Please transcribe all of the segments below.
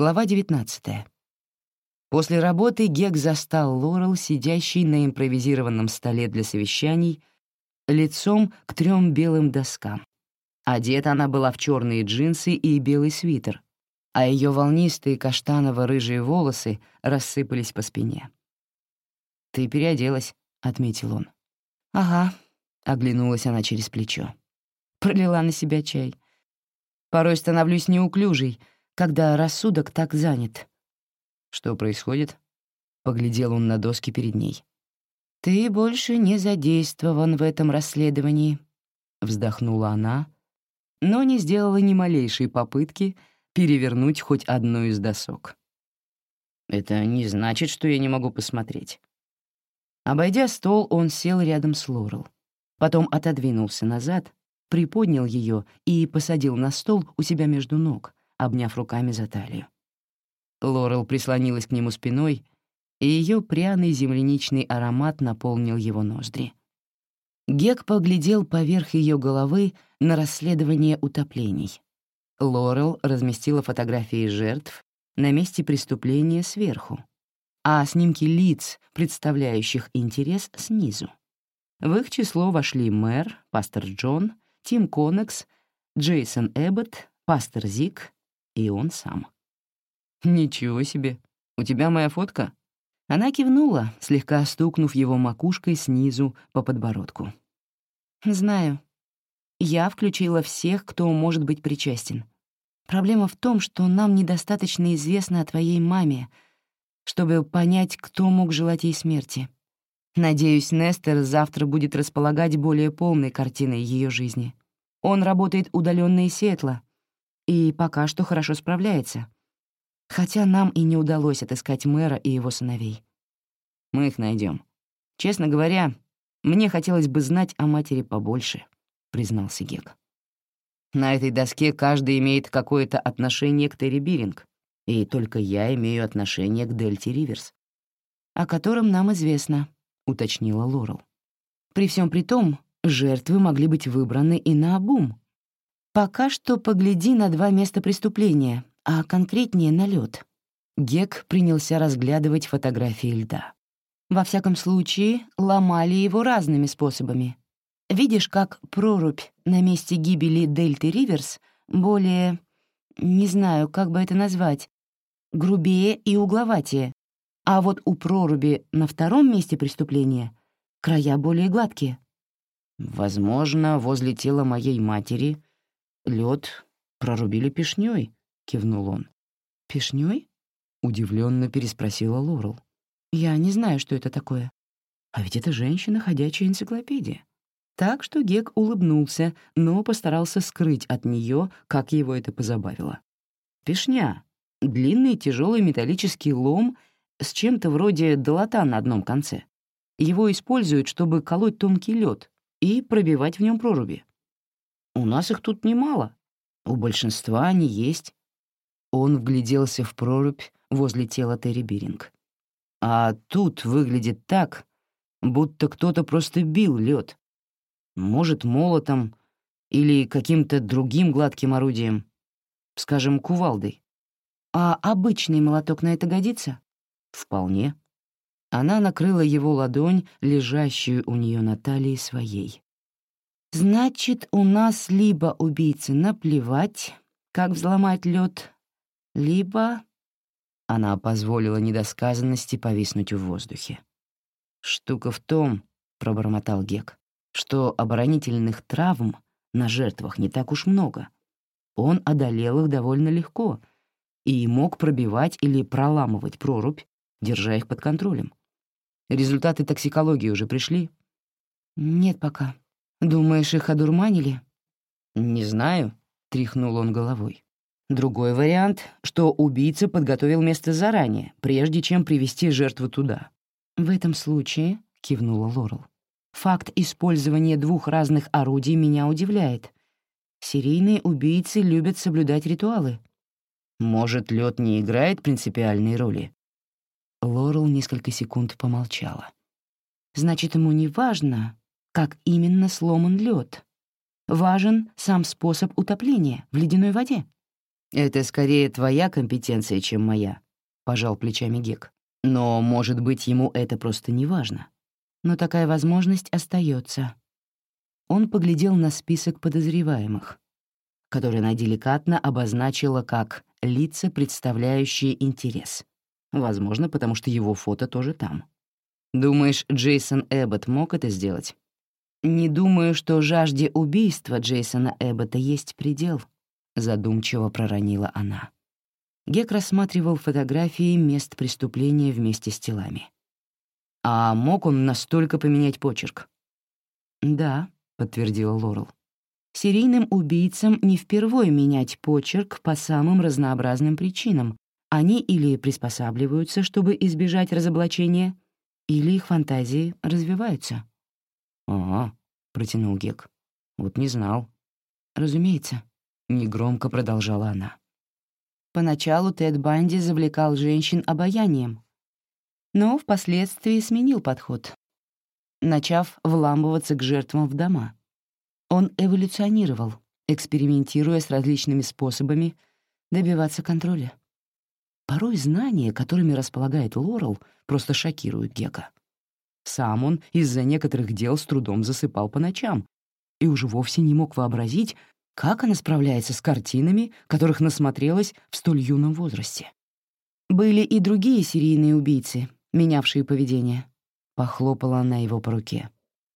Глава 19. После работы Гек застал Лорел, сидящей на импровизированном столе для совещаний, лицом к трем белым доскам. Одета она была в черные джинсы и белый свитер, а ее волнистые каштаново-рыжие волосы рассыпались по спине. «Ты переоделась», — отметил он. «Ага», — оглянулась она через плечо. Пролила на себя чай. Порой становлюсь неуклюжей, когда рассудок так занят. «Что происходит?» — поглядел он на доски перед ней. «Ты больше не задействован в этом расследовании», — вздохнула она, но не сделала ни малейшей попытки перевернуть хоть одну из досок. «Это не значит, что я не могу посмотреть». Обойдя стол, он сел рядом с Лорел. Потом отодвинулся назад, приподнял ее и посадил на стол у себя между ног, обняв руками за талию. Лорел прислонилась к нему спиной, и ее пряный земляничный аромат наполнил его ноздри. Гек поглядел поверх ее головы на расследование утоплений. Лорел разместила фотографии жертв на месте преступления сверху, а снимки лиц, представляющих интерес, снизу. В их число вошли мэр, пастор Джон, Тим Конекс, Джейсон Эббот, пастор Зик и он сам. «Ничего себе! У тебя моя фотка?» Она кивнула, слегка стукнув его макушкой снизу по подбородку. «Знаю. Я включила всех, кто может быть причастен. Проблема в том, что нам недостаточно известно о твоей маме, чтобы понять, кто мог желать ей смерти. Надеюсь, Нестер завтра будет располагать более полной картиной ее жизни. Он работает удаленно из Сиэтла и пока что хорошо справляется. Хотя нам и не удалось отыскать мэра и его сыновей. Мы их найдем. Честно говоря, мне хотелось бы знать о матери побольше, признался Гек. На этой доске каждый имеет какое-то отношение к Терри Биринг, и только я имею отношение к Дельте Риверс, о котором нам известно, уточнила Лорел. При всем при том, жертвы могли быть выбраны и на обум. Пока что погляди на два места преступления, а конкретнее на лед. Гек принялся разглядывать фотографии льда. Во всяком случае, ломали его разными способами. Видишь, как прорубь на месте гибели Дельты Риверс более... не знаю, как бы это назвать, грубее и угловатее, а вот у проруби на втором месте преступления края более гладкие. Возможно, возле тела моей матери лед прорубили пешней, кивнул он. Пешней? удивленно переспросила Лорел. Я не знаю, что это такое. А ведь это женщина, ходячая энциклопедия. Так что Гек улыбнулся, но постарался скрыть от нее, как его это позабавило. Пешня — длинный тяжелый металлический лом с чем-то вроде долота на одном конце. Его используют, чтобы колоть тонкий лед и пробивать в нем проруби. У нас их тут немало. У большинства они есть. Он вгляделся в прорубь возле тела Терри Биринг. А тут выглядит так, будто кто-то просто бил лед. Может, молотом или каким-то другим гладким орудием, скажем, кувалдой. А обычный молоток на это годится? Вполне. Она накрыла его ладонь, лежащую у нее на талии своей. «Значит, у нас либо убийце наплевать, как взломать лед, либо...» Она позволила недосказанности повиснуть в воздухе. «Штука в том, — пробормотал Гек, — что оборонительных травм на жертвах не так уж много. Он одолел их довольно легко и мог пробивать или проламывать прорубь, держа их под контролем. Результаты токсикологии уже пришли? Нет пока. Думаешь, их одурманили? Не знаю, тряхнул он головой. Другой вариант, что убийца подготовил место заранее, прежде чем привести жертву туда. В этом случае, кивнула Лорел, факт использования двух разных орудий меня удивляет. Серийные убийцы любят соблюдать ритуалы. Может, лед не играет принципиальной роли? Лорел несколько секунд помолчала. «Значит, ему не важно, как именно сломан лед. Важен сам способ утопления в ледяной воде». «Это скорее твоя компетенция, чем моя», — пожал плечами Гек. «Но, может быть, ему это просто не важно. Но такая возможность остается. Он поглядел на список подозреваемых, который она деликатно обозначила как «лица, представляющие интерес». Возможно, потому что его фото тоже там. «Думаешь, Джейсон Эббот мог это сделать?» «Не думаю, что жажде убийства Джейсона Эббота есть предел», — задумчиво проронила она. Гек рассматривал фотографии мест преступления вместе с телами. «А мог он настолько поменять почерк?» «Да», — подтвердила Лорел. «Серийным убийцам не впервой менять почерк по самым разнообразным причинам. Они или приспосабливаются, чтобы избежать разоблачения, или их фантазии развиваются». «Ага», — протянул Гек. «Вот не знал». «Разумеется», — негромко продолжала она. Поначалу Тед Банди завлекал женщин обаянием, но впоследствии сменил подход, начав вламываться к жертвам в дома. Он эволюционировал, экспериментируя с различными способами добиваться контроля. Порой знания, которыми располагает Лорел, просто шокируют Гека. Сам он из-за некоторых дел с трудом засыпал по ночам и уже вовсе не мог вообразить, как она справляется с картинами, которых насмотрелась в столь юном возрасте. Были и другие серийные убийцы, менявшие поведение. Похлопала она его по руке.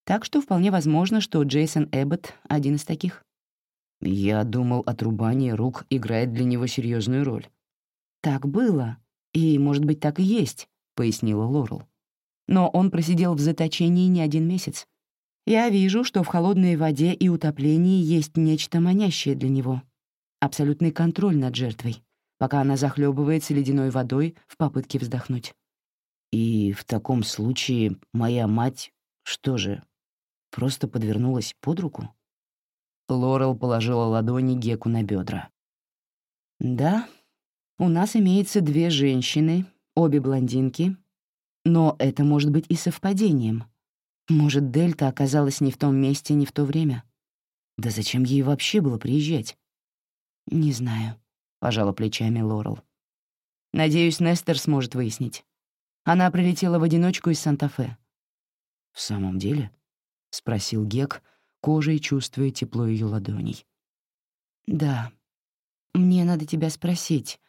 Так что вполне возможно, что Джейсон Эббот — один из таких. Я думал, отрубание рук играет для него серьезную роль. «Так было, и, может быть, так и есть», — пояснила Лорел. «Но он просидел в заточении не один месяц. Я вижу, что в холодной воде и утоплении есть нечто манящее для него. Абсолютный контроль над жертвой, пока она захлебывается ледяной водой в попытке вздохнуть. И в таком случае моя мать, что же, просто подвернулась под руку? Лорел положила ладони Геку на бедра. «Да, у нас имеется две женщины, обе блондинки, но это может быть и совпадением. Может, Дельта оказалась не в том месте, не в то время? Да зачем ей вообще было приезжать? «Не знаю», — пожала плечами Лорел. «Надеюсь, Нестер сможет выяснить. Она прилетела в одиночку из Санта-Фе». «В самом деле?» — спросил Гек, кожей чувствуя тепло ее ладоней. «Да. Мне надо тебя спросить.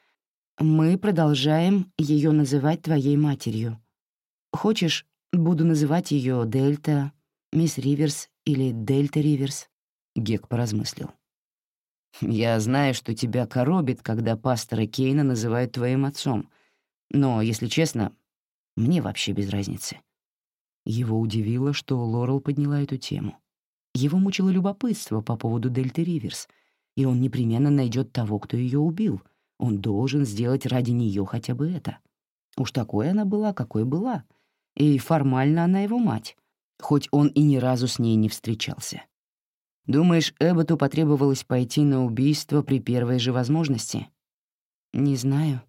Мы продолжаем ее называть твоей матерью. Хочешь, Буду называть ее Дельта, Мисс Риверс или Дельта Риверс. Гек поразмыслил. «Я знаю, что тебя коробит, когда пастора Кейна называют твоим отцом, но, если честно, мне вообще без разницы». Его удивило, что Лорел подняла эту тему. Его мучило любопытство по поводу Дельты Риверс, и он непременно найдет того, кто ее убил. Он должен сделать ради нее хотя бы это. Уж такой она была, какой была — и формально она его мать, хоть он и ни разу с ней не встречался. Думаешь, Эбботу потребовалось пойти на убийство при первой же возможности? Не знаю.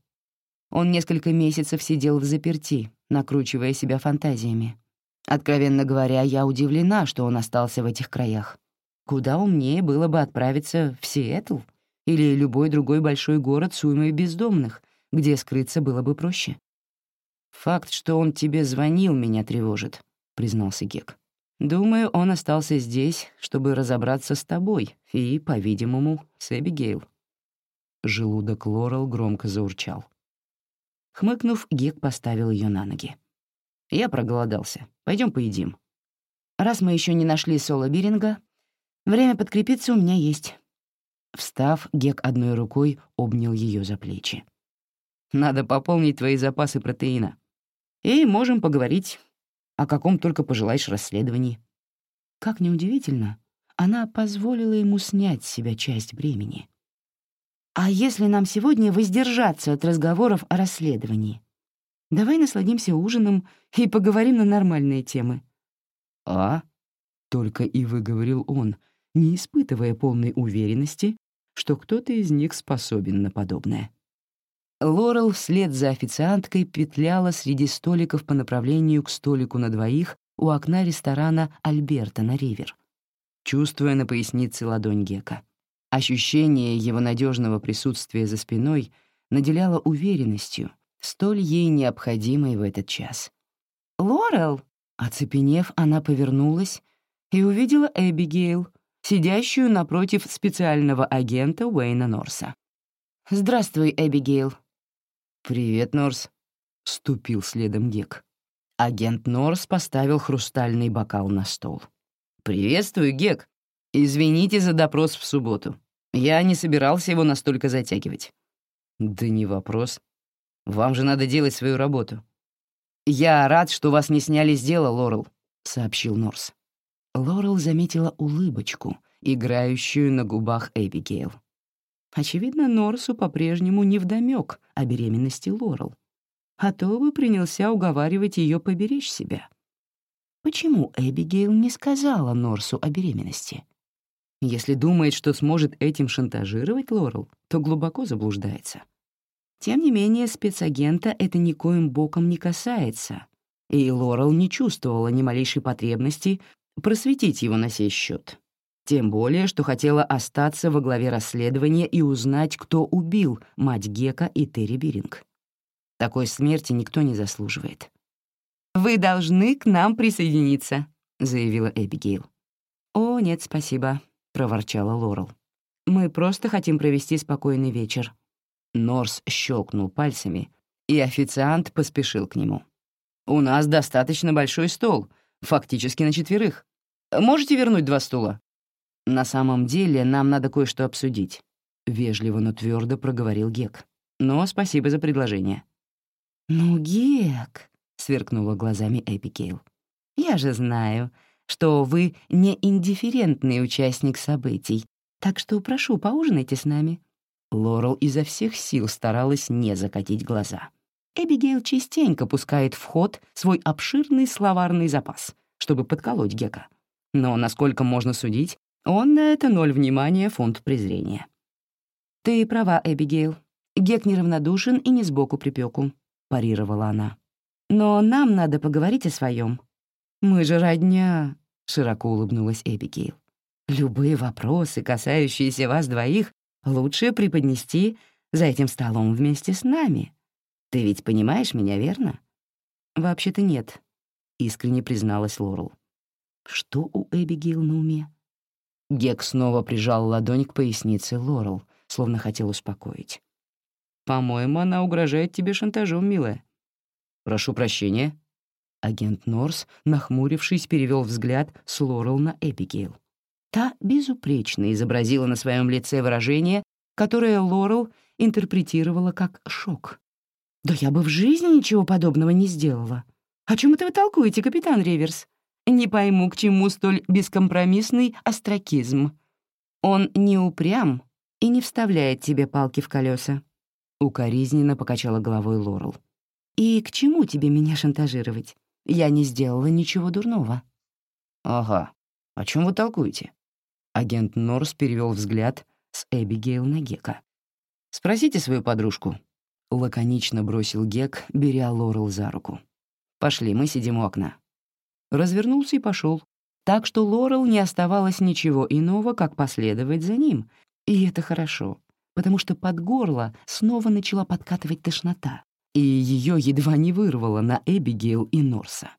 Он несколько месяцев сидел в заперти, накручивая себя фантазиями. Откровенно говоря, я удивлена, что он остался в этих краях. Куда умнее было бы отправиться в Сиэтл или любой другой большой город с уймой бездомных, где скрыться было бы проще. «Факт, что он тебе звонил, меня тревожит», — признался Гек. «Думаю, он остался здесь, чтобы разобраться с тобой и, по-видимому, с Эбигейл». Желудок Лорел громко заурчал. Хмыкнув, Гек поставил ее на ноги. «Я проголодался. Пойдем поедим. Раз мы еще не нашли Соло Биринга, время подкрепиться у меня есть». Встав, Гек одной рукой обнял ее за плечи. «Надо пополнить твои запасы протеина и можем поговорить о каком только пожелаешь расследовании». Как неудивительно, она позволила ему снять с себя часть бремени. «А если нам сегодня воздержаться от разговоров о расследовании? Давай насладимся ужином и поговорим на нормальные темы». «А?» — только и выговорил он, не испытывая полной уверенности, что кто-то из них способен на подобное. Лорел вслед за официанткой петляла среди столиков по направлению к столику на двоих у окна ресторана «Альберта» на Ривер, чувствуя на пояснице ладонь Гека. Ощущение его надежного присутствия за спиной наделяло уверенностью, столь ей необходимой в этот час. «Лорел!» Оцепенев, она повернулась и увидела Эбигейл, сидящую напротив специального агента Уэйна Норса. «Здравствуй, Эбигейл». «Привет, Норс», — ступил следом Гек. Агент Норс поставил хрустальный бокал на стол. «Приветствую, Гек. Извините за допрос в субботу. Я не собирался его настолько затягивать». «Да не вопрос. Вам же надо делать свою работу». «Я рад, что вас не сняли с дела, Лорел», — сообщил Норс. Лорел заметила улыбочку, играющую на губах Эбигейл. Очевидно, Норсу по-прежнему невдомёк о беременности Лорел, а то бы принялся уговаривать ее поберечь себя. Почему Эбигейл не сказала Норсу о беременности? Если думает, что сможет этим шантажировать Лорел, то глубоко заблуждается. Тем не менее, спецагента это никоим боком не касается, и Лорел не чувствовала ни малейшей потребности просветить его на сей счет. Тем более, что хотела остаться во главе расследования и узнать, кто убил мать Гека и Терри Биринг. Такой смерти никто не заслуживает. «Вы должны к нам присоединиться», — заявила Эбигейл. «О, нет, спасибо», — проворчала Лорел. «Мы просто хотим провести спокойный вечер». Норс щелкнул пальцами, и официант поспешил к нему. «У нас достаточно большой стол, фактически на четверых. Можете вернуть два стула?» «На самом деле нам надо кое-что обсудить», — вежливо, но твердо проговорил Гек. «Но спасибо за предложение». «Ну, Гек», — сверкнула глазами Эпикейл, — «я же знаю, что вы не индифферентный участник событий, так что прошу, поужинайте с нами». Лорел изо всех сил старалась не закатить глаза. Эбигейл частенько пускает в ход свой обширный словарный запас, чтобы подколоть Гека. Но, насколько можно судить, он на это ноль внимания, фунт презрения. «Ты права, Эбигейл. Гек неравнодушен и не сбоку припеку», — парировала она. «Но нам надо поговорить о своем. Мы же родня», — широко улыбнулась Эбигейл. «Любые вопросы, касающиеся вас двоих, лучше преподнести за этим столом вместе с нами. Ты ведь понимаешь меня, верно?» «Вообще-то нет», — искренне призналась Лорел. Что у Эбигейл на уме? Гек снова прижал ладонь к пояснице Лорел, словно хотел успокоить. «По-моему, она угрожает тебе шантажом, милая». «Прошу прощения». Агент Норс, нахмурившись, перевел взгляд с Лорел на Эбигейл. Та безупречно изобразила на своем лице выражение, которое Лорел интерпретировала как шок. «Да я бы в жизни ничего подобного не сделала. О чем это вы толкуете, капитан Риверс? Не пойму, к чему столь бескомпромиссный остракизм. Он не упрям и не вставляет тебе палки в колеса. Укоризненно покачала головой Лорел. «И к чему тебе меня шантажировать? Я не сделала ничего дурного». «Ага. О чем вы толкуете?» Агент Норс перевел взгляд с Эбигейл на Гека. «Спросите свою подружку», — лаконично бросил Гек, беря Лорел за руку. «Пошли, мы сидим у окна» развернулся и пошел. Так что Лорел не оставалось ничего иного, как последовать за ним. И это хорошо, потому что под горло снова начала подкатывать тошнота, и ее едва не вырвало на Эбигейл и Норса.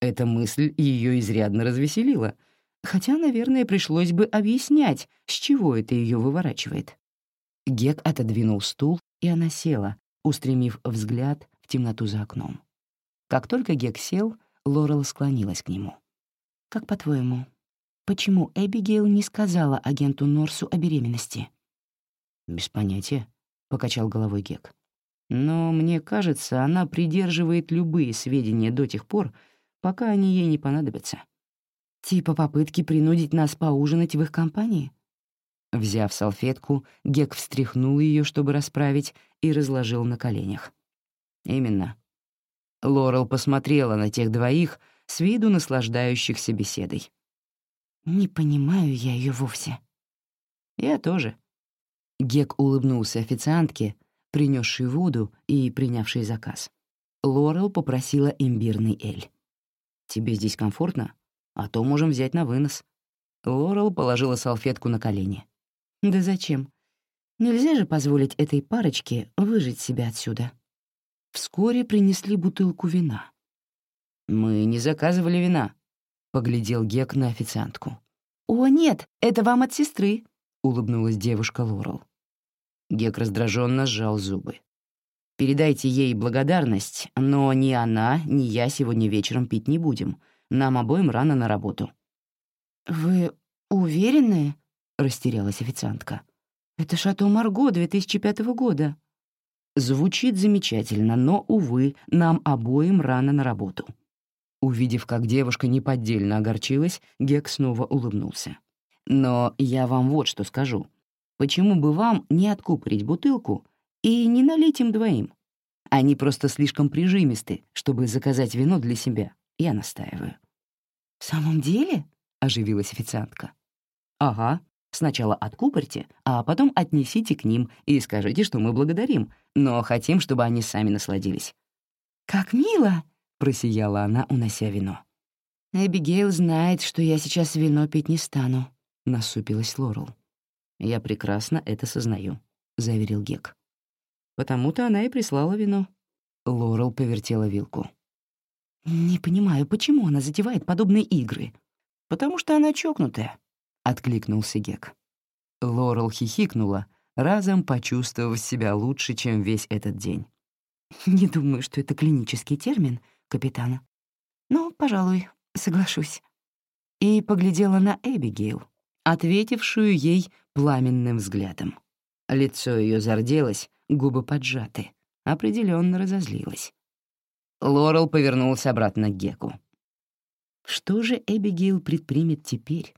Эта мысль ее изрядно развеселила, хотя, наверное, пришлось бы объяснять, с чего это ее выворачивает. Гек отодвинул стул, и она села, устремив взгляд в темноту за окном. Как только Гек сел — Лорел склонилась к нему. «Как по-твоему, почему Эбигейл не сказала агенту Норсу о беременности?» «Без понятия», — покачал головой Гек. «Но мне кажется, она придерживает любые сведения до тех пор, пока они ей не понадобятся». «Типа попытки принудить нас поужинать в их компании?» Взяв салфетку, Гек встряхнул ее, чтобы расправить, и разложил на коленях. «Именно. Лорел посмотрела на тех двоих, с виду наслаждающихся беседой. «Не понимаю я ее вовсе». «Я тоже». Гек улыбнулся официантке, принесшей воду и принявшей заказ. Лорел попросила имбирный эль. «Тебе здесь комфортно? А то можем взять на вынос». Лорел положила салфетку на колени. Да зачем? Нельзя же позволить этой парочке выжить себя отсюда. Вскоре принесли бутылку вина. «Мы не заказывали вина», — поглядел Гек на официантку. «О, нет, это вам от сестры», — улыбнулась девушка Лорел. Гек раздраженно сжал зубы. «Передайте ей благодарность, но ни она, ни я сегодня вечером пить не будем. Нам обоим рано на работу». «Вы уверены?» — растерялась официантка. «Это шато Марго 2005 года». Звучит замечательно, но, увы, нам обоим рано на работу. Увидев, как девушка неподдельно огорчилась, Гек снова улыбнулся. «Но я вам вот что скажу. Почему бы вам не откупорить бутылку и не налить им двоим? Они просто слишком прижимисты, чтобы заказать вино для себя. Я настаиваю». «В самом деле?» — оживилась официантка. «Ага. Сначала откупорьте, а потом отнесите к ним и скажите, что мы благодарим, но хотим, чтобы они сами насладились». «Как мило!» — просияла она, унося вино. «Эбигейл знает, что я сейчас вино пить не стану», — насупилась Лорел. «Я прекрасно это сознаю», — заверил Гек. «Потому-то она и прислала вино». Лорел повертела вилку. «Не понимаю, почему она затевает подобные игры?» «Потому что она чокнутая», — откликнулся Гек. Лорел хихикнула, разом почувствовав себя лучше, чем весь этот день. «Не думаю, что это клинический термин, капитана. Но, пожалуй, соглашусь». И поглядела на Эбигейл, ответившую ей пламенным взглядом. Лицо ее зарделось, губы поджаты. Определенно разозлилась. Лорел повернулся обратно к Геку. Что же Эбигейл предпримет теперь?